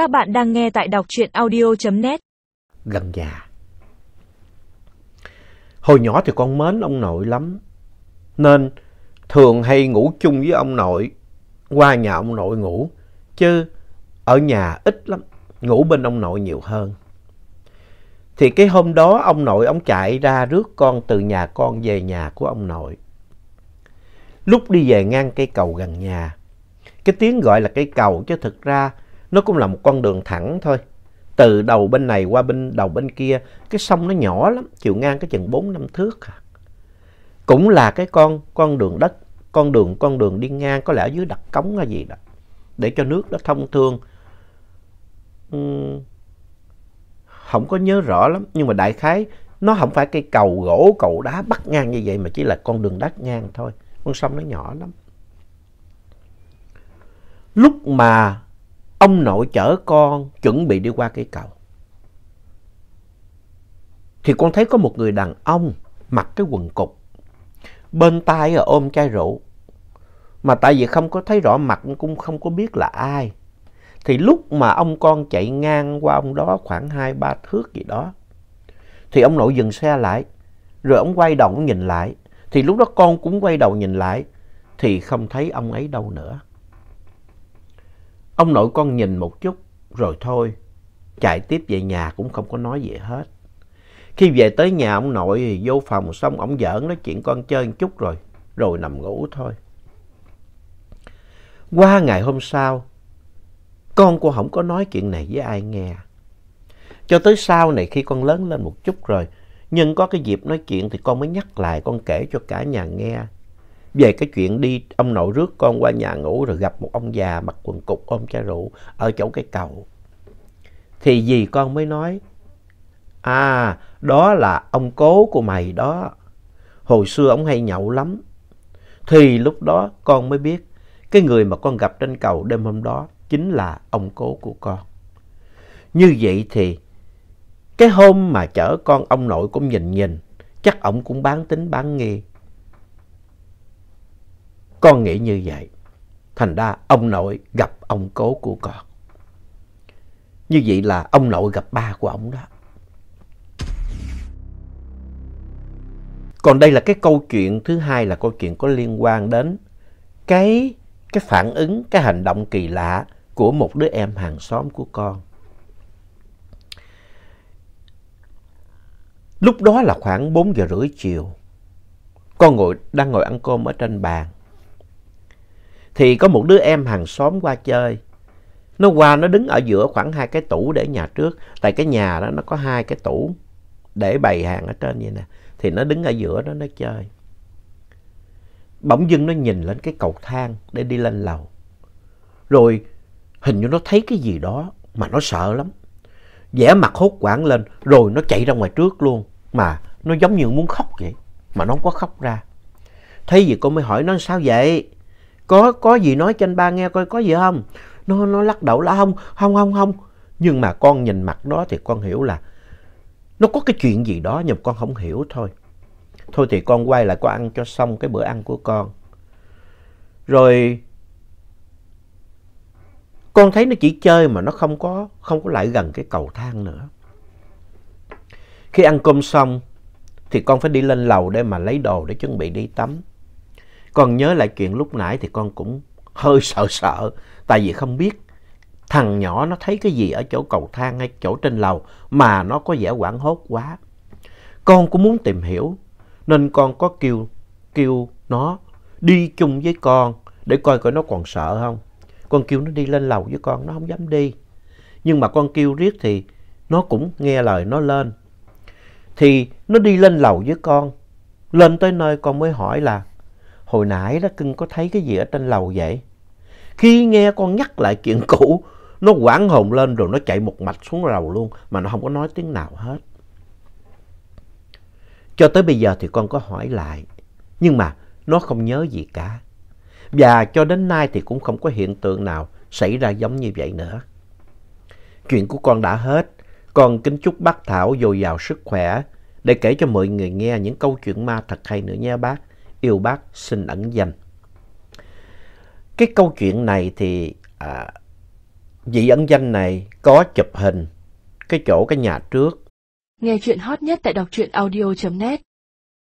Các bạn đang nghe tại đọc truyện audio.net Gần nhà. Hồi nhỏ thì con mến ông nội lắm. Nên thường hay ngủ chung với ông nội. Qua nhà ông nội ngủ. Chứ ở nhà ít lắm. Ngủ bên ông nội nhiều hơn. Thì cái hôm đó ông nội ông chạy ra rước con từ nhà con về nhà của ông nội. Lúc đi về ngang cây cầu gần nhà. Cái tiếng gọi là cây cầu chứ thực ra nó cũng là một con đường thẳng thôi. Từ đầu bên này qua bên đầu bên kia, cái sông nó nhỏ lắm, chiều ngang cái chừng 4 năm thước à. Cũng là cái con con đường đất, con đường con đường đi ngang có lẽ ở dưới đặt cống hay gì đó. Để cho nước nó thông thương. Uhm, không có nhớ rõ lắm, nhưng mà đại khái nó không phải cây cầu gỗ, cầu đá bắt ngang như vậy mà chỉ là con đường đất ngang thôi. Con sông nó nhỏ lắm. Lúc mà ông nội chở con chuẩn bị đi qua cây cầu. Thì con thấy có một người đàn ông mặc cái quần cục. Bên tay ôm chai rượu. Mà tại vì không có thấy rõ mặt cũng không có biết là ai. Thì lúc mà ông con chạy ngang qua ông đó khoảng 2-3 thước gì đó. Thì ông nội dừng xe lại. Rồi ông quay đầu nhìn lại. Thì lúc đó con cũng quay đầu nhìn lại. Thì không thấy ông ấy đâu nữa. Ông nội con nhìn một chút rồi thôi, chạy tiếp về nhà cũng không có nói gì hết. Khi về tới nhà ông nội thì vô phòng xong ông giỡn nói chuyện con chơi một chút rồi, rồi nằm ngủ thôi. Qua ngày hôm sau, con cô không có nói chuyện này với ai nghe. Cho tới sau này khi con lớn lên một chút rồi, nhưng có cái dịp nói chuyện thì con mới nhắc lại con kể cho cả nhà nghe về cái chuyện đi ông nội rước con qua nhà ngủ rồi gặp một ông già mặc quần cục ôm chai rượu ở chỗ cái cầu. Thì dì con mới nói, à đó là ông cố của mày đó, hồi xưa ông hay nhậu lắm. Thì lúc đó con mới biết cái người mà con gặp trên cầu đêm hôm đó chính là ông cố của con. Như vậy thì cái hôm mà chở con ông nội cũng nhìn nhìn, chắc ông cũng bán tính bán nghi con nghĩ như vậy. Thành ra ông nội gặp ông cố của con. Như vậy là ông nội gặp ba của ông đó. Còn đây là cái câu chuyện thứ hai là câu chuyện có liên quan đến cái, cái phản ứng, cái hành động kỳ lạ của một đứa em hàng xóm của con. Lúc đó là khoảng 4 giờ rưỡi chiều. Con ngồi, đang ngồi ăn cơm ở trên bàn thì có một đứa em hàng xóm qua chơi. Nó qua, nó đứng ở giữa khoảng hai cái tủ để nhà trước. Tại cái nhà đó nó có hai cái tủ để bày hàng ở trên vậy nè. Thì nó đứng ở giữa đó, nó chơi. Bỗng dưng nó nhìn lên cái cầu thang để đi lên lầu. Rồi hình như nó thấy cái gì đó mà nó sợ lắm. vẻ mặt hốt quảng lên, rồi nó chạy ra ngoài trước luôn. Mà nó giống như muốn khóc vậy. Mà nó không có khóc ra. Thấy gì cô mới hỏi, nó sao vậy? Có, có gì nói cho anh ba nghe coi có gì không? Nó, nó lắc đầu là không, không, không, không. Nhưng mà con nhìn mặt đó thì con hiểu là nó có cái chuyện gì đó nhưng con không hiểu thôi. Thôi thì con quay lại con ăn cho xong cái bữa ăn của con. Rồi con thấy nó chỉ chơi mà nó không có, không có lại gần cái cầu thang nữa. Khi ăn cơm xong thì con phải đi lên lầu để mà lấy đồ để chuẩn bị đi tắm. Con nhớ lại chuyện lúc nãy thì con cũng hơi sợ sợ. Tại vì không biết thằng nhỏ nó thấy cái gì ở chỗ cầu thang hay chỗ trên lầu mà nó có vẻ quảng hốt quá. Con cũng muốn tìm hiểu nên con có kêu, kêu nó đi chung với con để coi coi nó còn sợ không. Con kêu nó đi lên lầu với con, nó không dám đi. Nhưng mà con kêu riết thì nó cũng nghe lời nó lên. Thì nó đi lên lầu với con. Lên tới nơi con mới hỏi là hồi nãy đó cưng có thấy cái gì ở trên lầu vậy? Khi nghe con nhắc lại chuyện cũ, nó quảng hồn lên rồi nó chạy một mạch xuống lầu luôn mà nó không có nói tiếng nào hết. Cho tới bây giờ thì con có hỏi lại, nhưng mà nó không nhớ gì cả. Và cho đến nay thì cũng không có hiện tượng nào xảy ra giống như vậy nữa. Chuyện của con đã hết, con kính chúc bác Thảo dồi dào sức khỏe để kể cho mọi người nghe những câu chuyện ma thật hay nữa nha bác yêu bác xin ẩn danh. Cái câu chuyện này thì à, vị ẩn danh này có chụp hình cái chỗ cái nhà trước. Nghe chuyện hot nhất tại đọc truyện audio.net